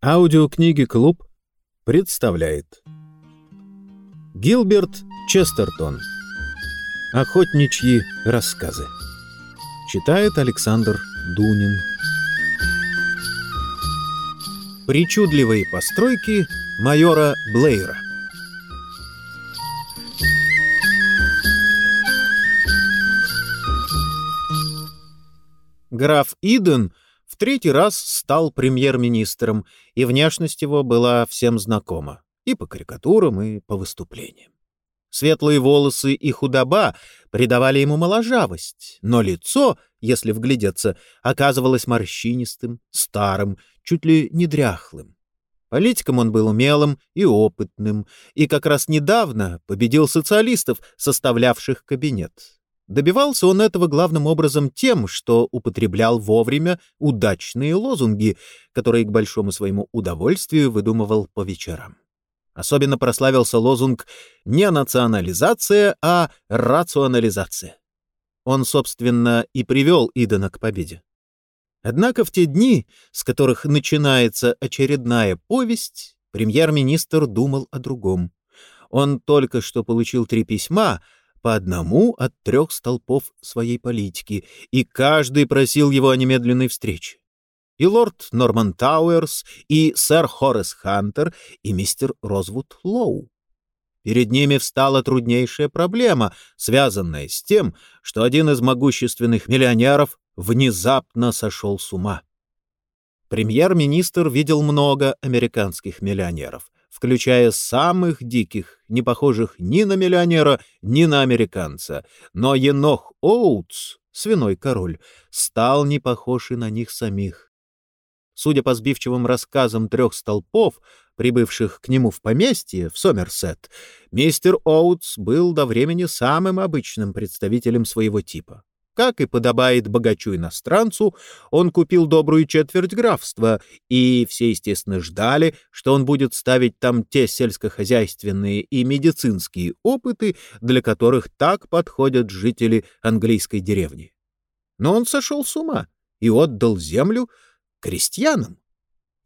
Аудиокниги «Клуб» представляет Гилберт Честертон. Охотничьи рассказы Читает Александр Дунин. Причудливые постройки майора Блейра Граф Иден — в третий раз стал премьер-министром, и внешность его была всем знакома и по карикатурам, и по выступлениям. Светлые волосы и худоба придавали ему моложавость, но лицо, если вглядеться, оказывалось морщинистым, старым, чуть ли не дряхлым. Политиком он был умелым и опытным, и как раз недавно победил социалистов, составлявших кабинет. Добивался он этого главным образом тем, что употреблял вовремя удачные лозунги, которые к большому своему удовольствию выдумывал по вечерам. Особенно прославился лозунг не национализация, а рационализация. Он, собственно, и привел Идена к победе. Однако в те дни, с которых начинается очередная повесть, премьер-министр думал о другом. Он только что получил три письма — по одному от трех столпов своей политики, и каждый просил его о немедленной встрече. И лорд Норман Тауэрс, и сэр Хоррес Хантер, и мистер Розвуд Лоу. Перед ними встала труднейшая проблема, связанная с тем, что один из могущественных миллионеров внезапно сошел с ума. Премьер-министр видел много американских миллионеров — включая самых диких, не похожих ни на миллионера, ни на американца. Но Енох Оутс, свиной король, стал не похож и на них самих. Судя по сбивчивым рассказам трех столпов, прибывших к нему в поместье, в Сомерсет, мистер Оутс был до времени самым обычным представителем своего типа. Как и подобает богачу-иностранцу, он купил добрую четверть графства, и все, естественно, ждали, что он будет ставить там те сельскохозяйственные и медицинские опыты, для которых так подходят жители английской деревни. Но он сошел с ума и отдал землю крестьянам.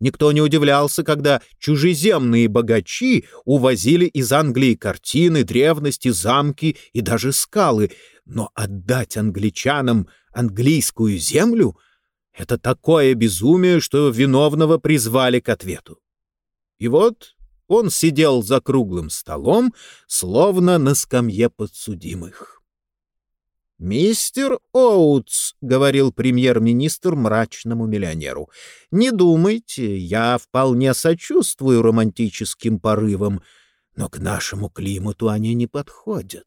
Никто не удивлялся, когда чужеземные богачи увозили из Англии картины, древности, замки и даже скалы — но отдать англичанам английскую землю — это такое безумие, что виновного призвали к ответу. И вот он сидел за круглым столом, словно на скамье подсудимых. «Мистер Оутс», — говорил премьер-министр мрачному миллионеру, — «не думайте, я вполне сочувствую романтическим порывам, но к нашему климату они не подходят.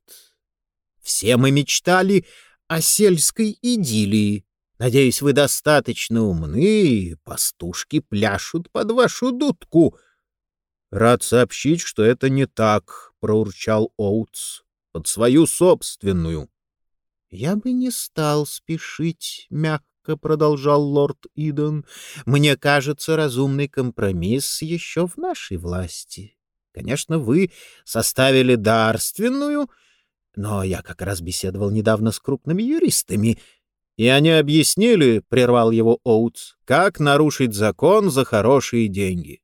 Все мы мечтали о сельской идиллии. Надеюсь, вы достаточно умны, пастушки пляшут под вашу дудку. — Рад сообщить, что это не так, — проурчал Оутс, — под свою собственную. — Я бы не стал спешить, — мягко продолжал лорд Идон. — Мне кажется, разумный компромисс еще в нашей власти. Конечно, вы составили дарственную — но я как раз беседовал недавно с крупными юристами, и они объяснили, — прервал его Оутс, — как нарушить закон за хорошие деньги.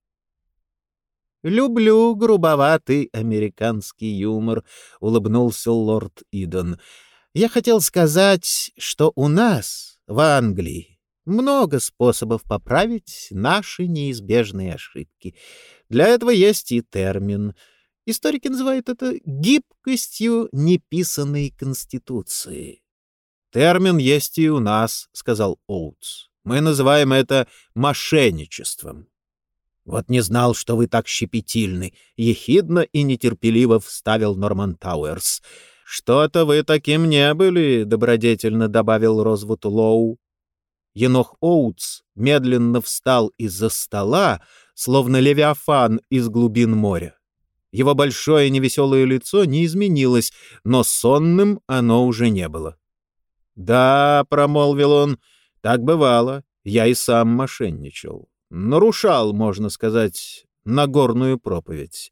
«Люблю грубоватый американский юмор», — улыбнулся лорд Идон. «Я хотел сказать, что у нас, в Англии, много способов поправить наши неизбежные ошибки. Для этого есть и термин — Историки называют это гибкостью неписанной конституции. «Термин есть и у нас», — сказал Оутс. «Мы называем это мошенничеством». «Вот не знал, что вы так щепетильны», — ехидно и нетерпеливо вставил Норман Тауэрс. «Что-то вы таким не были», — добродетельно добавил Розвуд Лоу. Енох Оутс медленно встал из-за стола, словно левиафан из глубин моря. Его большое невеселое лицо не изменилось, но сонным оно уже не было. «Да», — промолвил он, — «так бывало. Я и сам мошенничал. Нарушал, можно сказать, Нагорную проповедь.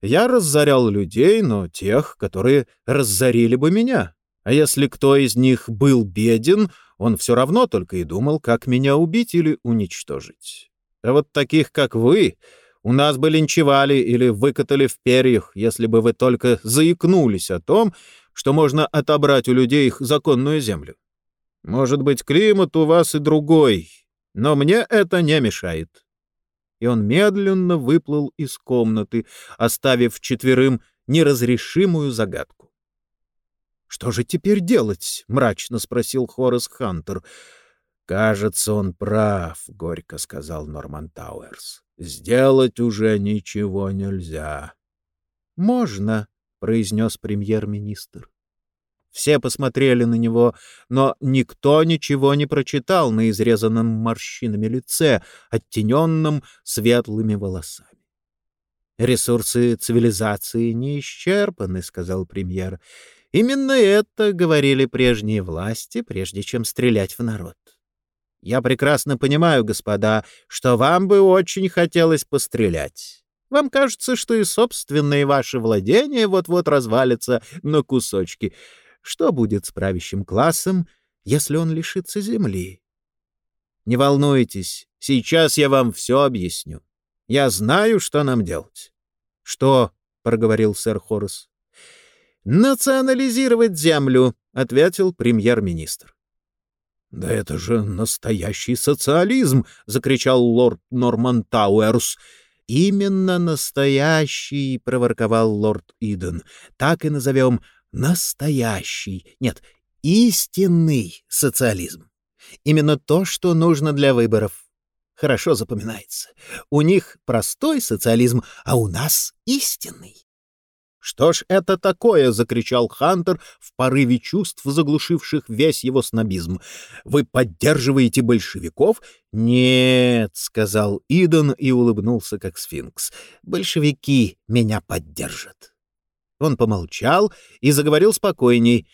Я разорял людей, но тех, которые разорили бы меня. А если кто из них был беден, он все равно только и думал, как меня убить или уничтожить. А вот таких, как вы, у нас бы линчевали или выкатали в перьях, если бы вы только заикнулись о том, что можно отобрать у людей их законную землю. Может быть, климат у вас и другой, но мне это не мешает. И он медленно выплыл из комнаты, оставив четверым неразрешимую загадку. «Что же теперь делать?» — мрачно спросил Хорас Хантер. «Кажется, он прав», — горько сказал Норман Тауэрс. «Сделать уже ничего нельзя». «Можно», — произнес премьер-министр. Все посмотрели на него, но никто ничего не прочитал на изрезанном морщинами лице, оттененном светлыми волосами. «Ресурсы цивилизации не исчерпаны», — сказал премьер. «Именно это говорили прежние власти, прежде чем стрелять в народ. Я прекрасно понимаю, господа, что вам бы очень хотелось пострелять. Вам кажется, что и собственные ваши владения вот-вот развалятся на кусочки». Что будет с правящим классом, если он лишится земли? Не волнуйтесь, сейчас я вам все объясню. Я знаю, что нам делать. — Что? — проговорил сэр Хорус. — Национализировать землю, — ответил премьер-министр. — Да это же настоящий социализм! — закричал лорд Норман Тауэрс. — Именно настоящий, — проворковал лорд Иден. — Так и назовем настоящий, нет, истинный социализм. Именно то, что нужно для выборов. Хорошо запоминается. У них простой социализм, а у нас истинный. «Что ж это такое?» — закричал Хантер в порыве чувств, заглушивших весь его снобизм. «Вы поддерживаете большевиков?» «Нет», — сказал Идон и улыбнулся, как сфинкс. «Большевики меня поддержат». Он помолчал и заговорил спокойней.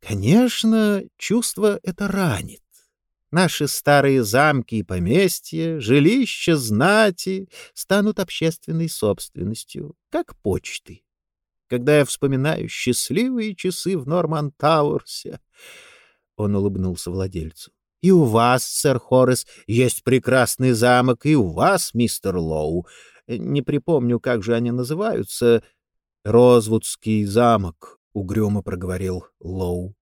«Конечно, чувство это ранит. Наши старые замки и поместья, жилища, знати станут общественной собственностью, как почты. Когда я вспоминаю счастливые часы в Норман-Тауэрсе...» Он улыбнулся владельцу. «И у вас, сэр Хоррес, есть прекрасный замок, и у вас, мистер Лоу. Не припомню, как же они называются. Розвудский замок, — угрюмо проговорил Лоу.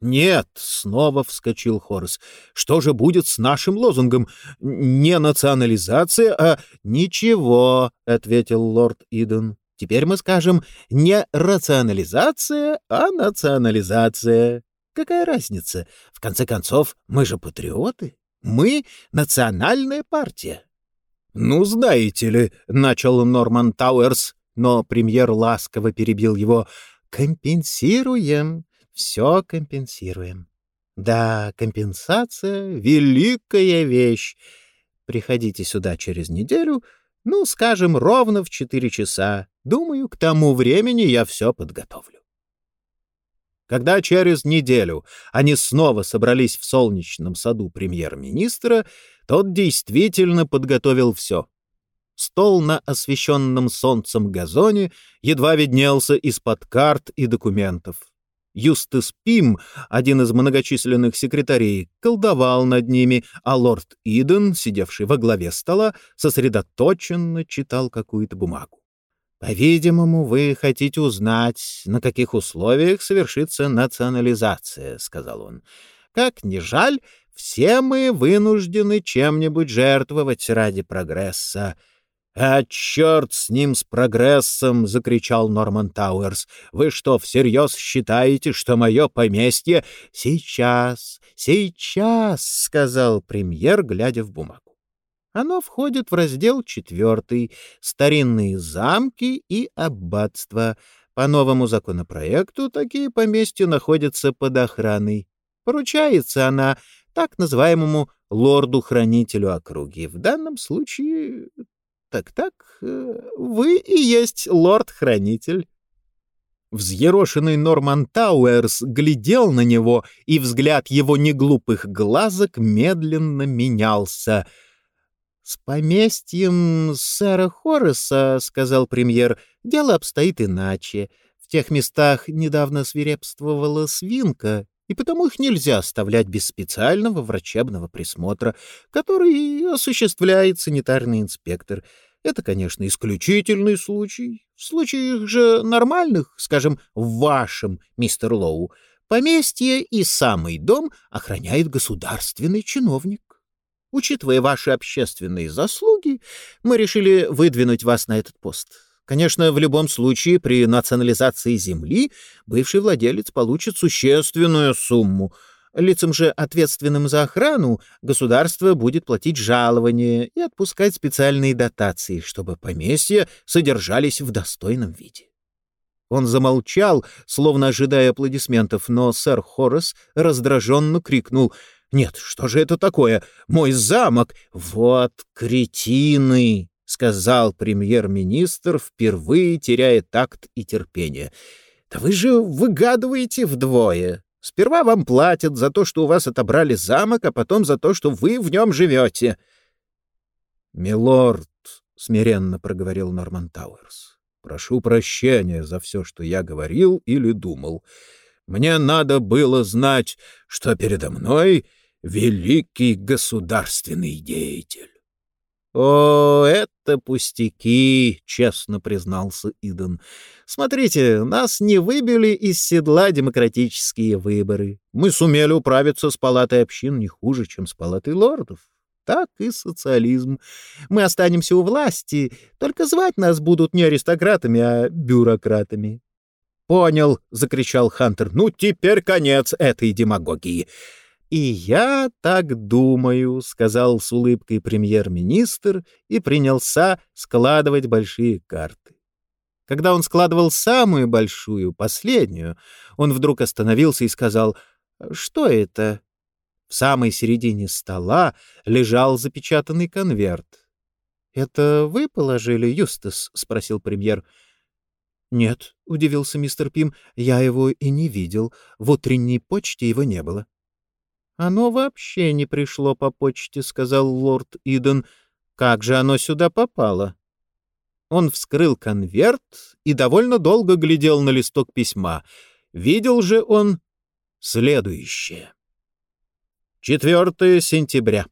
«Нет!» — снова вскочил Хорс. «Что же будет с нашим лозунгом? Не национализация, а...» «Ничего!» — ответил лорд Иден. «Теперь мы скажем не рационализация, а национализация. Какая разница? В конце концов, мы же патриоты. Мы — национальная партия». «Ну, знаете ли», — начал Норман Тауэрс, но премьер ласково перебил его. «Компенсируем, все компенсируем. Да, компенсация — великая вещь. Приходите сюда через неделю, ну, скажем, ровно в четыре часа. Думаю, к тому времени я все подготовлю». Когда через неделю они снова собрались в солнечном саду премьер-министра, тот действительно подготовил все — Стол на освещенном солнцем газоне едва виднелся из-под карт и документов. Юстас Пим, один из многочисленных секретарей, колдовал над ними, а лорд Иден, сидевший во главе стола, сосредоточенно читал какую-то бумагу. «По-видимому, вы хотите узнать, на каких условиях совершится национализация», — сказал он. «Как ни жаль, все мы вынуждены чем-нибудь жертвовать ради прогресса. «А черт с ним, с прогрессом!» — закричал Норман Тауэрс. «Вы что, всерьез считаете, что мое поместье...» «Сейчас, сейчас!» — сказал премьер, глядя в бумагу. Оно входит в раздел четвертый «Старинные замки и аббатства». По новому законопроекту такие поместья находятся под охраной. Поручается она так называемому лорду-хранителю округи. В данном случае так-так, э, вы и есть лорд-хранитель. Взъерошенный Норман Тауэрс глядел на него, и взгляд его неглупых глазок медленно менялся. «С поместьем сэра Хорреса, — сказал премьер, — дело обстоит иначе. В тех местах недавно свирепствовала свинка, и потому их нельзя оставлять без специального врачебного присмотра, который осуществляет санитарный инспектор. Это, конечно, исключительный случай. В случаях же нормальных, скажем, в вашем, мистер Лоу, поместье и самый дом охраняет государственный чиновник. Учитывая ваши общественные заслуги, мы решили выдвинуть вас на этот пост. Конечно, в любом случае при национализации земли бывший владелец получит существенную сумму. Лицам же, ответственным за охрану, государство будет платить жалования и отпускать специальные дотации, чтобы поместья содержались в достойном виде. Он замолчал, словно ожидая аплодисментов, но сэр Хоррес раздраженно крикнул — нет, что же это такое? Мой замок! Вот кретины! — сказал премьер-министр, впервые теряя такт и терпение. «Да вы же выгадываете вдвое. Сперва вам платят за то, что у вас отобрали замок, а потом за то, что вы в нем живете». «Милорд», — смиренно проговорил Норман Тауэрс, — «прошу прощения за все, что я говорил или думал. Мне надо было знать, что передо мной великий государственный деятель. «О, это пустяки!» — честно признался Иден. «Смотрите, нас не выбили из седла демократические выборы. Мы сумели управиться с палатой общин не хуже, чем с палатой лордов. Так и социализм. Мы останемся у власти, только звать нас будут не аристократами, а бюрократами». «Понял!» — закричал Хантер. «Ну, теперь конец этой демагогии!» «И я так думаю», — сказал с улыбкой премьер-министр и принялся складывать большие карты. Когда он складывал самую большую, последнюю, он вдруг остановился и сказал «Что это?» В самой середине стола лежал запечатанный конверт. «Это вы положили, Юстас?» — спросил премьер. «Нет», — удивился мистер Пим, — «я его и не видел. В утренней почте его не было». «Оно вообще не пришло по почте», — сказал лорд Иден. «Как же оно сюда попало?» Он вскрыл конверт и довольно долго глядел на листок письма. Видел же он следующее. 4 сентября.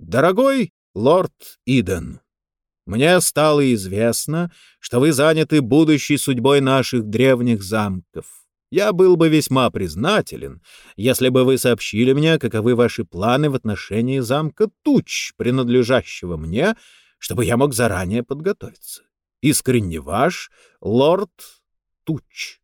Дорогой лорд Иден, мне стало известно, что вы заняты будущей судьбой наших древних замков. Я был бы весьма признателен, если бы вы сообщили мне, каковы ваши планы в отношении замка Туч, принадлежащего мне, чтобы я мог заранее подготовиться. Искренне ваш, лорд Туч.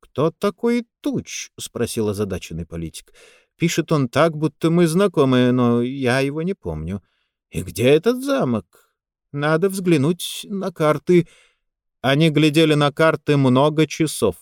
«Кто такой Туч?» — спросил озадаченный политик. «Пишет он так, будто мы знакомы, но я его не помню. И где этот замок? Надо взглянуть на карты». Они глядели на карты много часов.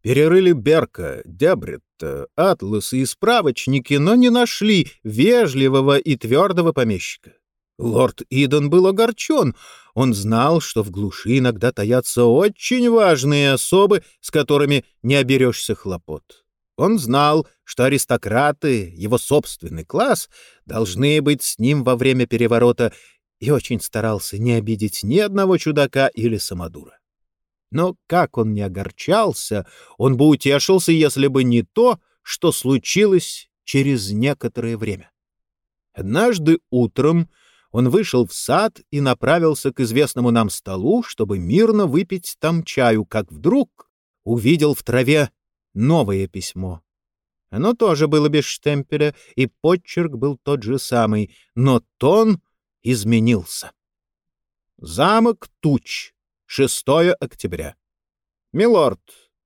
Перерыли Берка, Дебретта, атласы и справочники, но не нашли вежливого и твердого помещика. Лорд Иден был огорчен. Он знал, что в глуши иногда таятся очень важные особы, с которыми не оберешься хлопот. Он знал, что аристократы, его собственный класс, должны быть с ним во время переворота, и очень старался не обидеть ни одного чудака или самодура. Но как он не огорчался, он бы утешился, если бы не то, что случилось через некоторое время. Однажды утром он вышел в сад и направился к известному нам столу, чтобы мирно выпить там чаю, как вдруг увидел в траве новое письмо. Оно тоже было без штемпеля, и подчерк был тот же самый, но тон изменился. «Замок туч. 6 октября. Милорд,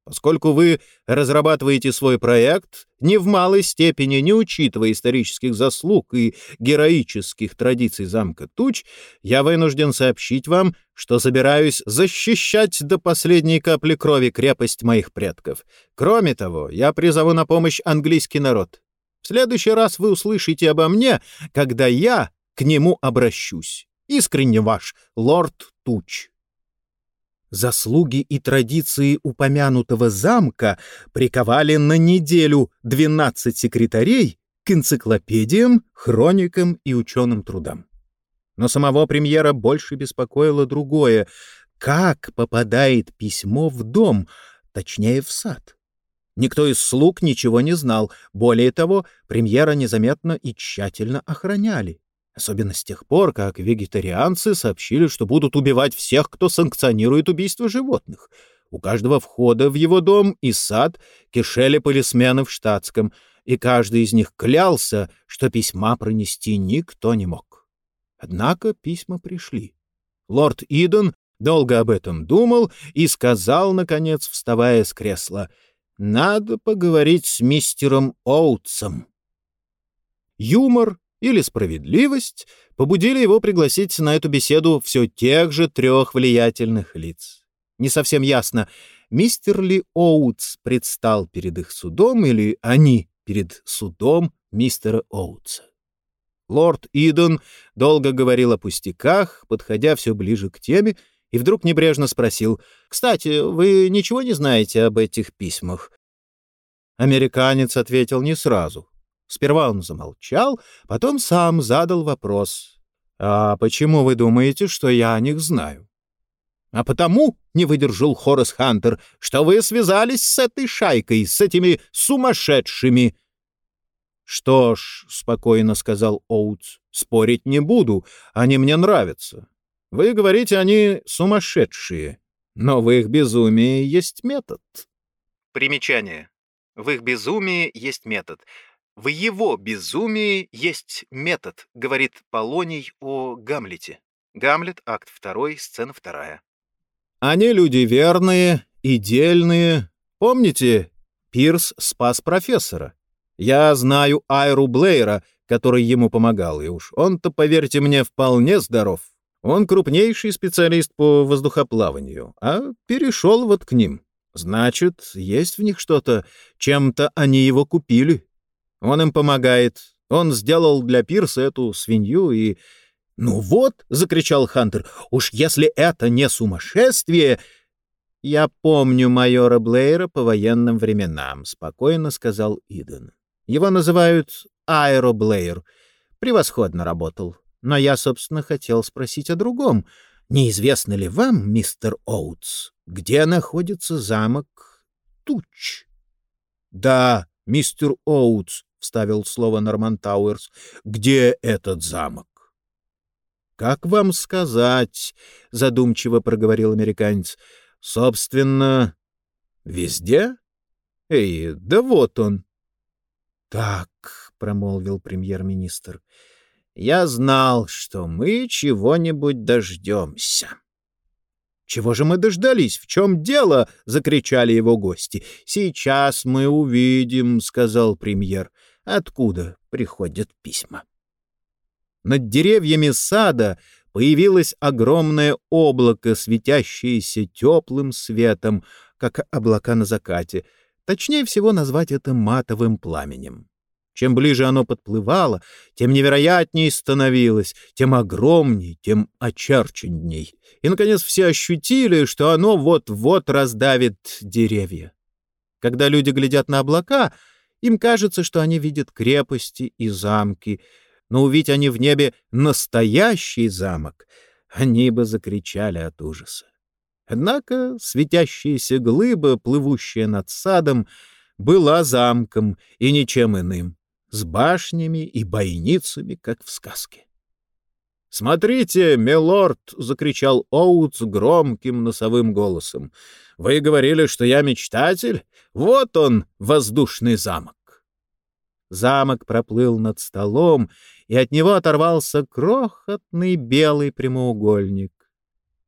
поскольку вы разрабатываете свой проект, не в малой степени не учитывая исторических заслуг и героических традиций замка Туч, я вынужден сообщить вам, что собираюсь защищать до последней капли крови крепость моих предков. Кроме того, я призову на помощь английский народ. В следующий раз вы услышите обо мне, когда я к нему обращусь. Искренне ваш, лорд Туч. Заслуги и традиции упомянутого замка приковали на неделю 12 секретарей к энциклопедиям, хроникам и ученым трудам. Но самого премьера больше беспокоило другое — как попадает письмо в дом, точнее, в сад. Никто из слуг ничего не знал. Более того, премьера незаметно и тщательно охраняли. Особенно с тех пор, как вегетарианцы сообщили, что будут убивать всех, кто санкционирует убийство животных. У каждого входа в его дом и сад кишели полисмены в штатском, и каждый из них клялся, что письма пронести никто не мог. Однако письма пришли. Лорд Иден долго об этом думал и сказал, наконец, вставая с кресла, «Надо поговорить с мистером Оутсом». Юмор или справедливость побудили его пригласить на эту беседу все тех же трех влиятельных лиц. Не совсем ясно, мистер ли Оутс предстал перед их судом или они перед судом мистера Оутса. Лорд Идон долго говорил о пустяках, подходя все ближе к теме, и вдруг небрежно спросил, «Кстати, вы ничего не знаете об этих письмах?» Американец ответил не сразу. Сперва он замолчал, потом сам задал вопрос. «А почему вы думаете, что я о них знаю?» «А потому, — не выдержал Хорас Хантер, — что вы связались с этой шайкой, с этими сумасшедшими». «Что ж, — спокойно сказал Оутс, — спорить не буду, они мне нравятся. Вы говорите, они сумасшедшие, но в их безумии есть метод». Примечание. В их безумии есть метод. В его безумии есть метод, говорит Полоний о Гамлете. Гамлет, акт 2, сцена 2. Они люди верные и. Помните, Пирс спас профессора. Я знаю Айру Блейра, который ему помогал, и уж он-то, поверьте мне, вполне здоров. Он крупнейший специалист по воздухоплаванию, а перешел вот к ним. Значит, есть в них что-то, чем-то они его купили. Он им помогает. Он сделал для Пирса эту свинью и... «Ну вот!» — закричал Хантер. «Уж если это не сумасшествие...» «Я помню майора Блейра по военным временам», — спокойно сказал Иден. «Его называют Аэро Блейр. Превосходно работал. Но я, собственно, хотел спросить о другом. Неизвестно ли вам, мистер Оутс, где находится замок Туч?» «Да, мистер Оутс», — вставил слово Норман Тауэрс. «Где этот замок?» «Как вам сказать?» — задумчиво проговорил американец. «Собственно, везде? Эй, да вот он». «Так», — промолвил премьер-министр, — «я знал, что мы чего-нибудь дождемся». «Чего же мы дождались? В чем дело?» — закричали его гости. «Сейчас мы увидим», — сказал премьер, — «откуда приходят письма». Над деревьями сада появилось огромное облако, светящееся теплым светом, как облака на закате. Точнее всего назвать это матовым пламенем. Чем ближе оно подплывало, тем невероятнее становилось, тем огромней, тем очерченней. И, наконец, все ощутили, что оно вот-вот раздавит деревья. Когда люди глядят на облака, им кажется, что они видят крепости и замки, но увидеть они в небе настоящий замок, они бы закричали от ужаса. Однако светящаяся глыба, плывущая над садом, была замком и ничем иным с башнями и бойницами, как в сказке. «Смотрите, милорд!» — закричал Оутс громким носовым голосом. «Вы говорили, что я мечтатель? Вот он, воздушный замок!» Замок проплыл над столом, и от него оторвался крохотный белый прямоугольник.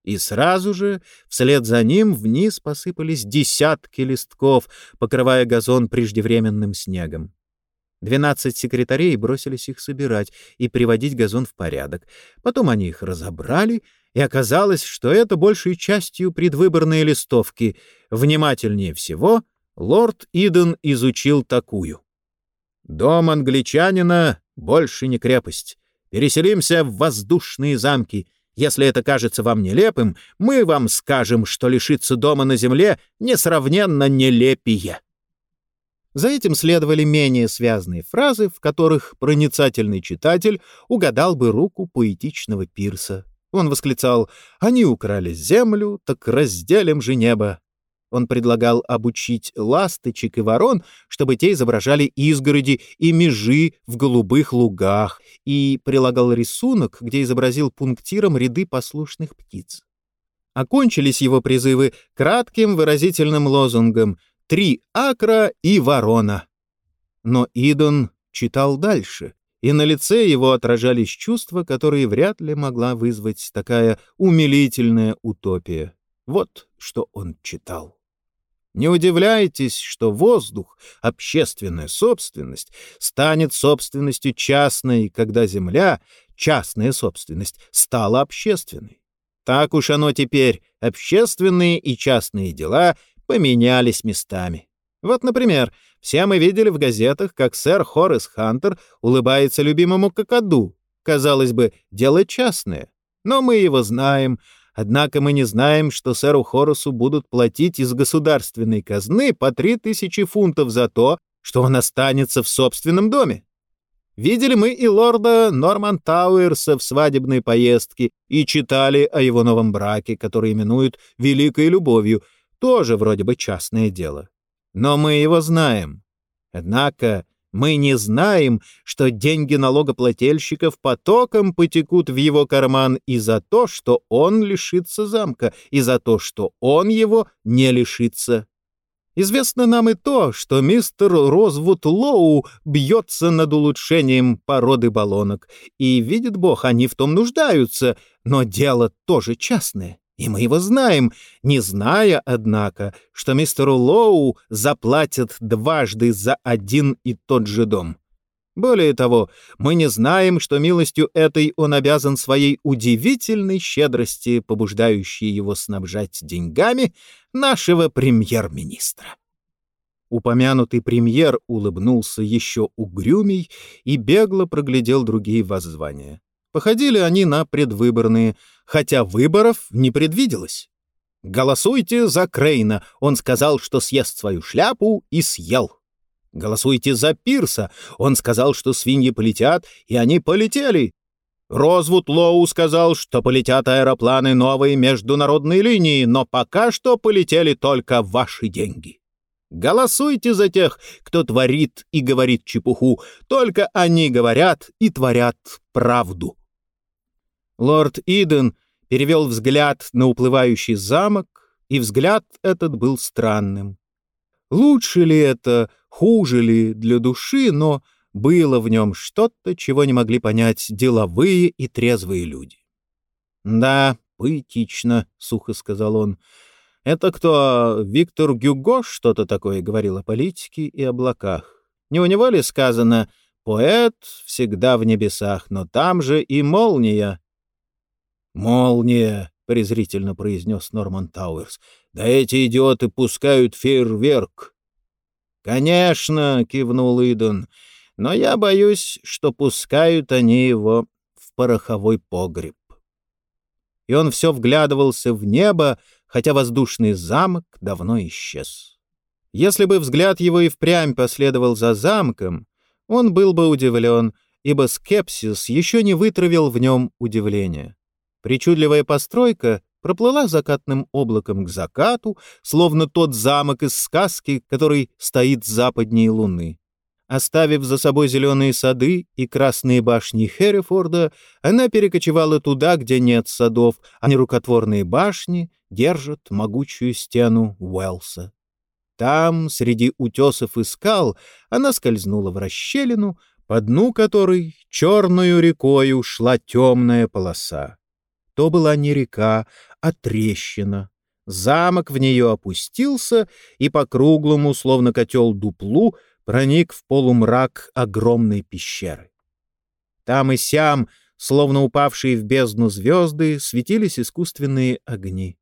И сразу же вслед за ним вниз посыпались десятки листков, покрывая газон преждевременным снегом. Двенадцать секретарей бросились их собирать и приводить газон в порядок. Потом они их разобрали, и оказалось, что это большей частью предвыборные листовки. Внимательнее всего лорд Иден изучил такую. «Дом англичанина больше не крепость. Переселимся в воздушные замки. Если это кажется вам нелепым, мы вам скажем, что лишиться дома на земле несравненно нелепее». За этим следовали менее связные фразы, в которых проницательный читатель угадал бы руку поэтичного пирса. Он восклицал «Они украли землю, так разделим же небо». Он предлагал обучить ласточек и ворон, чтобы те изображали изгороди и межи в голубых лугах, и прилагал рисунок, где изобразил пунктиром ряды послушных птиц. Окончились его призывы кратким выразительным лозунгом «Три акра и ворона». Но Идон читал дальше, и на лице его отражались чувства, которые вряд ли могла вызвать такая умилительная утопия. Вот что он читал. Не удивляйтесь, что воздух, общественная собственность, станет собственностью частной, когда земля, частная собственность, стала общественной. Так уж оно теперь, общественные и частные дела поменялись местами. Вот, например, все мы видели в газетах, как сэр Хоррес Хантер улыбается любимому какаду. Казалось бы, дело частное. Но мы его знаем, однако мы не знаем, что сэру Хорресу будут платить из государственной казны по три тысячи фунтов за то, что он останется в собственном доме. Видели мы и лорда Норман Тауэрса в свадебной поездке и читали о его новом браке, который именуют «великой любовью», тоже вроде бы частное дело. Но мы его знаем. Однако мы не знаем, что деньги налогоплательщиков потоком потекут в его карман и за то, что он лишится замка, и за то, что он его не лишится. Известно нам и то, что мистер Розвуд Лоу бьется над улучшением породы баллонок, и, видит Бог, они в том нуждаются, но дело тоже частное. И мы его знаем, не зная, однако, что мистеру Лоу заплатят дважды за один и тот же дом. Более того, мы не знаем, что милостью этой он обязан своей удивительной щедрости, побуждающей его снабжать деньгами нашего премьер-министра. Упомянутый премьер улыбнулся еще угрюмей и бегло проглядел другие воззвания. Походили они на предвыборные, хотя выборов не предвиделось. «Голосуйте за Крейна», он сказал, что съест свою шляпу и съел. «Голосуйте за Пирса», он сказал, что свиньи полетят, и они полетели. Розвуд Лоу сказал, что полетят аэропланы новой международной линии, но пока что полетели только ваши деньги. Голосуйте за тех, кто творит и говорит чепуху, только они говорят и творят правду. Лорд Иден перевел взгляд на уплывающий замок, и взгляд этот был странным. Лучше ли это, хуже ли для души, но было в нем что-то, чего не могли понять деловые и трезвые люди. «Да, поэтично», — сухо сказал он. «Это кто, Виктор Гюго что-то такое говорил о политике и облаках? Не у него ли сказано «поэт всегда в небесах, но там же и молния»?» «Молния!» — презрительно произнес Норман Тауэрс. «Да эти идиоты пускают фейерверк!» «Конечно!» — кивнул Идон. «Но я боюсь, что пускают они его в пороховой погреб». И он все вглядывался в небо, хотя воздушный замок давно исчез. Если бы взгляд его и впрямь последовал за замком, он был бы удивлен, ибо скепсис еще не вытравил в нем удивления. Причудливая постройка проплыла закатным облаком к закату, словно тот замок из сказки, который стоит западней луны. Оставив за собой зеленые сады и красные башни Херрифорда, она перекочевала туда, где нет садов, а нерукотворные башни держат могучую стену Уэлса. Там, среди утесов и скал, она скользнула в расщелину, по дну которой черную рекою шла темная полоса. То была не река, а трещина. Замок в нее опустился, и по круглому, словно котел дуплу, проник в полумрак огромной пещеры. Там и сям, словно упавшие в бездну звезды, светились искусственные огни.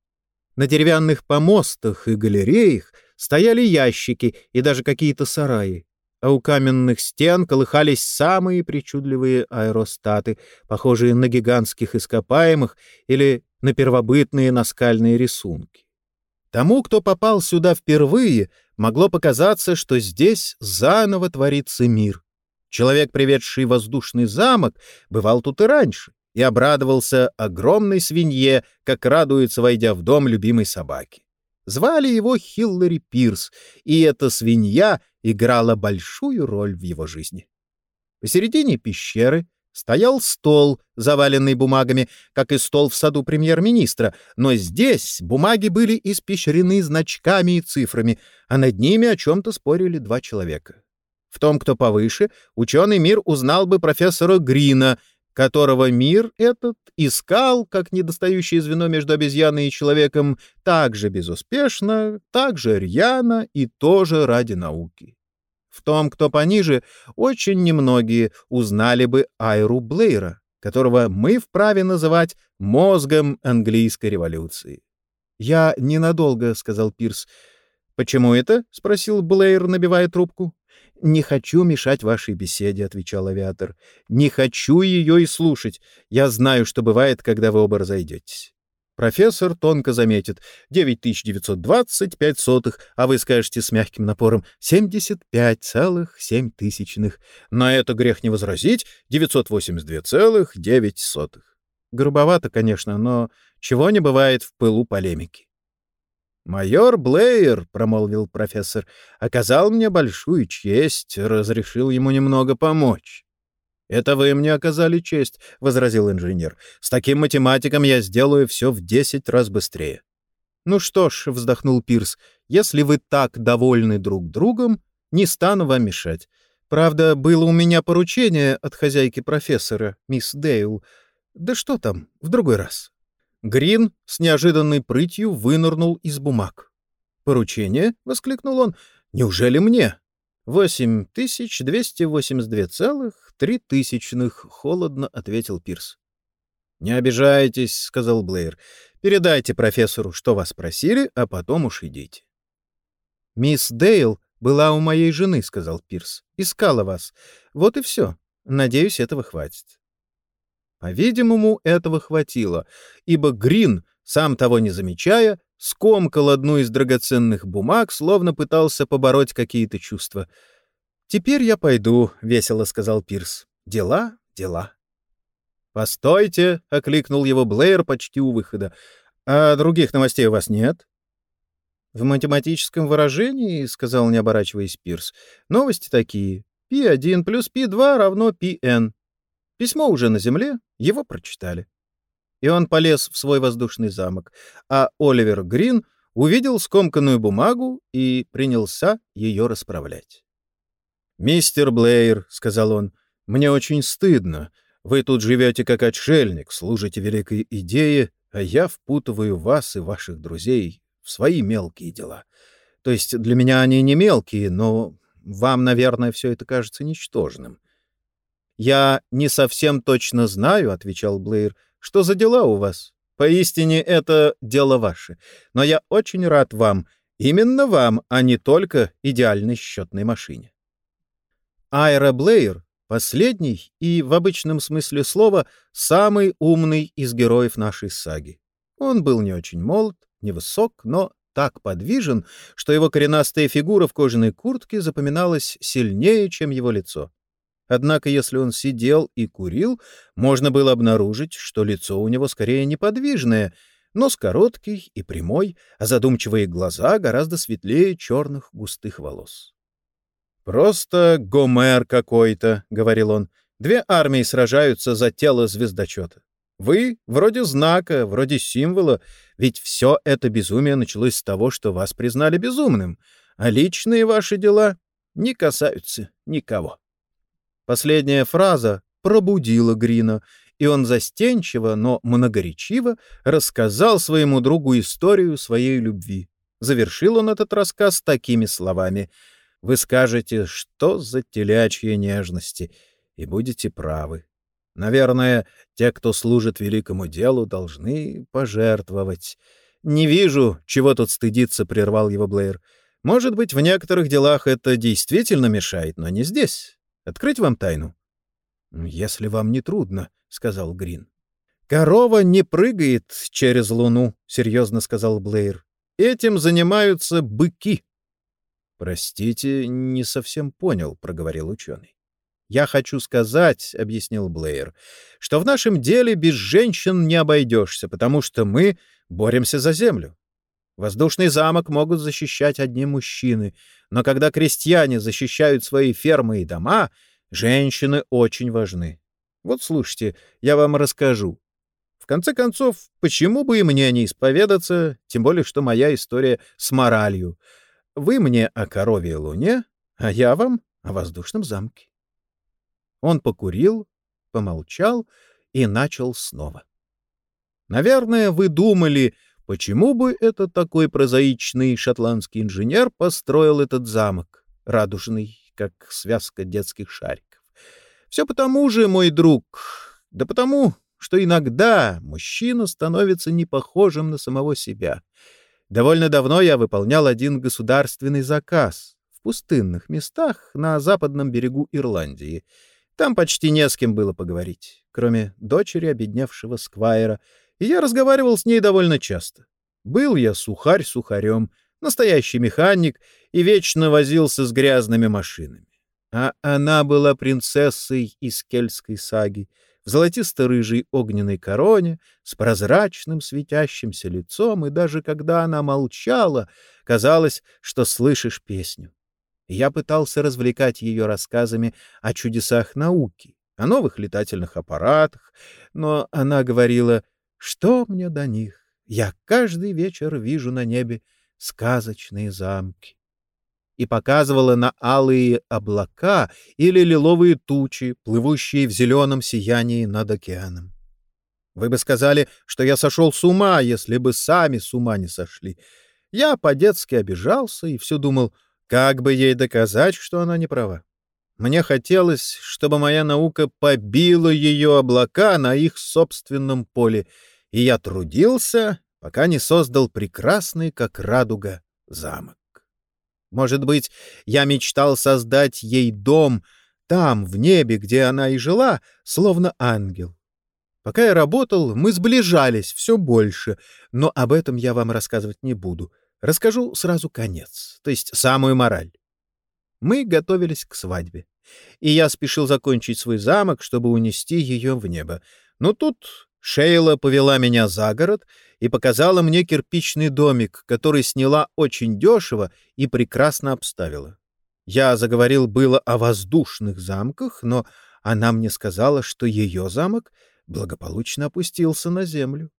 На деревянных помостах и галереях стояли ящики и даже какие-то сараи а у каменных стен колыхались самые причудливые аэростаты, похожие на гигантских ископаемых или на первобытные наскальные рисунки. Тому, кто попал сюда впервые, могло показаться, что здесь заново творится мир. Человек, приведший воздушный замок, бывал тут и раньше и обрадовался огромной свинье, как радуется, войдя в дом любимой собаки. Звали его Хиллари Пирс, и эта свинья играла большую роль в его жизни. Посередине пещеры стоял стол, заваленный бумагами, как и стол в саду премьер-министра, но здесь бумаги были испещрены значками и цифрами, а над ними о чем-то спорили два человека. В том, кто повыше, ученый мир узнал бы профессора Грина, которого мир этот искал как недостающее звено между обезьяной и человеком так же безуспешно, так же рьяно и тоже ради науки. В том, кто пониже, очень немногие узнали бы Айру Блейра, которого мы вправе называть мозгом английской революции. «Я ненадолго», — сказал Пирс. «Почему это?» — спросил Блейр, набивая трубку. «Не хочу мешать вашей беседе», — отвечал авиатор. «Не хочу ее и слушать. Я знаю, что бывает, когда вы оба разойдетесь». Профессор тонко заметит 9925 сотых, а вы скажете с мягким напором 75,7 тысячных. На это грех не возразить 982,9 сотых. Грубовато, конечно, но чего не бывает в пылу полемики. «Майор Блеер», — промолвил профессор, — «оказал мне большую честь, разрешил ему немного помочь». «Это вы мне оказали честь», — возразил инженер. «С таким математиком я сделаю все в десять раз быстрее». «Ну что ж», — вздохнул Пирс, — «если вы так довольны друг другом, не стану вам мешать. Правда, было у меня поручение от хозяйки профессора, мисс Дейл. Да что там, в другой раз». Грин с неожиданной прытью вынырнул из бумаг. «Поручение?» — воскликнул он. «Неужели мне?» «Восемь тысяч двести восемьдесят две целых три тысячных», — холодно ответил Пирс. «Не обижайтесь», — сказал Блэйр. «Передайте профессору, что вас просили, а потом уж идите». «Мисс Дейл была у моей жены», — сказал Пирс. «Искала вас. Вот и все. Надеюсь, этого хватит». По-видимому, этого хватило, ибо Грин, сам того не замечая, скомкал одну из драгоценных бумаг, словно пытался побороть какие-то чувства. «Теперь я пойду», — весело сказал Пирс. «Дела, дела». «Постойте», — окликнул его Блэйр почти у выхода. «А других новостей у вас нет?» «В математическом выражении, — сказал, не оборачиваясь Пирс, — новости такие. P1 плюс P2 равно Pn. Письмо уже на земле, его прочитали. И он полез в свой воздушный замок, а Оливер Грин увидел скомканную бумагу и принялся ее расправлять. «Мистер Блэйр», — сказал он, — «мне очень стыдно. Вы тут живете как отшельник, служите великой идее, а я впутываю вас и ваших друзей в свои мелкие дела. То есть для меня они не мелкие, но вам, наверное, все это кажется ничтожным. «Я не совсем точно знаю», — отвечал Блэйр, — «что за дела у вас? Поистине это дело ваше. Но я очень рад вам, именно вам, а не только идеальной счетной машине». Айра Блэйр — последний и, в обычном смысле слова, самый умный из героев нашей саги. Он был не очень молод, невысок, но так подвижен, что его коренастая фигура в кожаной куртке запоминалась сильнее, чем его лицо. Однако, если он сидел и курил, можно было обнаружить, что лицо у него скорее неподвижное, нос короткий и прямой, а задумчивые глаза гораздо светлее черных густых волос. «Просто Гомер какой-то», — говорил он. «Две армии сражаются за тело звездочета. Вы вроде знака, вроде символа, ведь все это безумие началось с того, что вас признали безумным, а личные ваши дела не касаются никого». Последняя фраза пробудила Грина, и он застенчиво, но многоречиво рассказал своему другу историю своей любви. Завершил он этот рассказ такими словами. «Вы скажете, что за телячьи нежности, и будете правы. Наверное, те, кто служит великому делу, должны пожертвовать. Не вижу, чего тут стыдиться, — прервал его Блэйр. Может быть, в некоторых делах это действительно мешает, но не здесь. Открыть вам тайну? — Если вам не трудно, — сказал Грин. — Корова не прыгает через луну, — серьезно сказал Блэйр. — Этим занимаются быки. — Простите, не совсем понял, — проговорил ученый. — Я хочу сказать, — объяснил Блэйр, — что в нашем деле без женщин не обойдешься, потому что мы боремся за землю. Воздушный замок могут защищать одни мужчины, но когда крестьяне защищают свои фермы и дома, женщины очень важны. Вот слушайте, я вам расскажу. В конце концов, почему бы и мне не исповедаться, тем более, что моя история с моралью. Вы мне о корове и луне, а я вам о воздушном замке. Он покурил, помолчал и начал снова. Наверное, вы думали, почему бы этот такой прозаичный шотландский инженер построил этот замок, радужный, как связка детских шариков. Все потому же, мой друг, да потому, что иногда мужчина становится не похожим на самого себя. Довольно давно я выполнял один государственный заказ в пустынных местах на западном берегу Ирландии. Там почти не с кем было поговорить, кроме дочери обедневшего сквайра, и я разговаривал с ней довольно часто. Был я сухарь сухарем, настоящий механик, и вечно возился с грязными машинами. А она была принцессой из кельтской саги, в золотисто-рыжей огненной короне, с прозрачным светящимся лицом, и даже когда она молчала, казалось, что слышишь песню. Я пытался развлекать ее рассказами о чудесах науки, о новых летательных аппаратах, но она говорила, что мне до них? Я каждый вечер вижу на небе сказочные замки и показывала на алые облака или лиловые тучи, плывущие в зеленом сиянии над океаном. Вы бы сказали, что я сошел с ума, если бы сами с ума не сошли. Я по-детски обижался и все думал, как бы ей доказать, что она не права. Мне хотелось, чтобы моя наука побила ее облака на их собственном поле, и я трудился, пока не создал прекрасный, как радуга, замок. Может быть, я мечтал создать ей дом там, в небе, где она и жила, словно ангел. Пока я работал, мы сближались все больше, но об этом я вам рассказывать не буду. Расскажу сразу конец, то есть самую мораль. Мы готовились к свадьбе, и я спешил закончить свой замок, чтобы унести ее в небо. Но тут Шейла повела меня за город и показала мне кирпичный домик, который сняла очень дешево и прекрасно обставила. Я заговорил было о воздушных замках, но она мне сказала, что ее замок благополучно опустился на землю.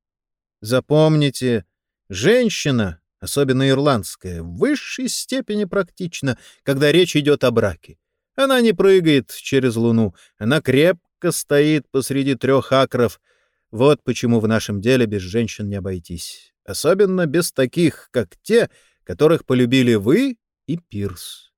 Запомните, женщина, особенно ирландская, в высшей степени практична, когда речь идет о браке. Она не прыгает через луну, она крепко стоит посреди трех акров — вот почему в нашем деле без женщин не обойтись. Особенно без таких, как те, которых полюбили вы и Пирс.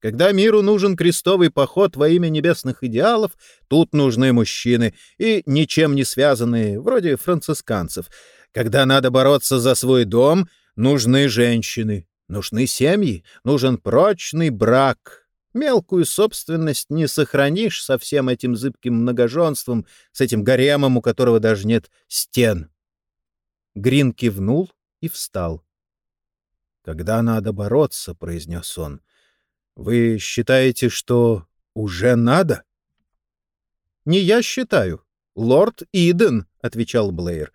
Когда миру нужен крестовый поход во имя небесных идеалов, тут нужны мужчины, и ничем не связанные, вроде францисканцев. Когда надо бороться за свой дом, нужны женщины, нужны семьи, нужен прочный брак, Мелкую собственность не сохранишь со всем этим зыбким многоженством, с этим гаремом, у которого даже нет стен. Грин кивнул и встал. «Когда надо бороться», — произнес он, — «вы считаете, что уже надо?» «Не я считаю. Лорд Иден», — отвечал Блэйр.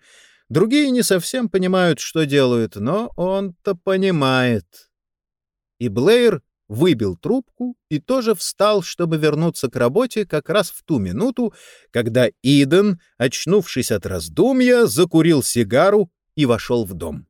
«Другие не совсем понимают, что делают, но он-то понимает». И Блэйр выбил трубку и тоже встал, чтобы вернуться к работе как раз в ту минуту, когда Иден, очнувшись от раздумья, закурил сигару и вошел в дом.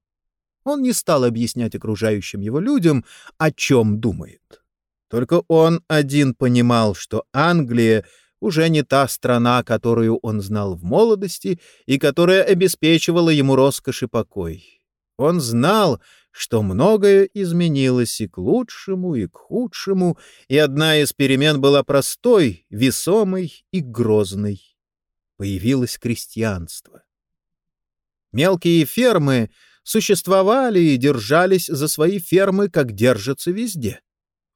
Он не стал объяснять окружающим его людям, о чем думает. Только он один понимал, что Англия уже не та страна, которую он знал в молодости и которая обеспечивала ему роскошь и покой. Он знал, что многое изменилось и к лучшему, и к худшему, и одна из перемен была простой, весомой и грозной. Появилось крестьянство. Мелкие фермы существовали и держались за свои фермы, как держатся везде.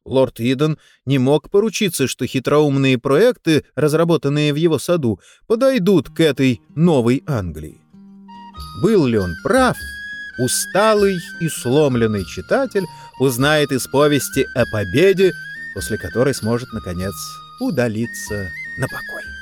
Лорд Иден не мог поручиться, что хитроумные проекты, разработанные в его саду, подойдут к этой новой Англии. Был ли он прав — усталый и сломленный читатель узнает из повести о победе, после которой сможет, наконец, удалиться на покой.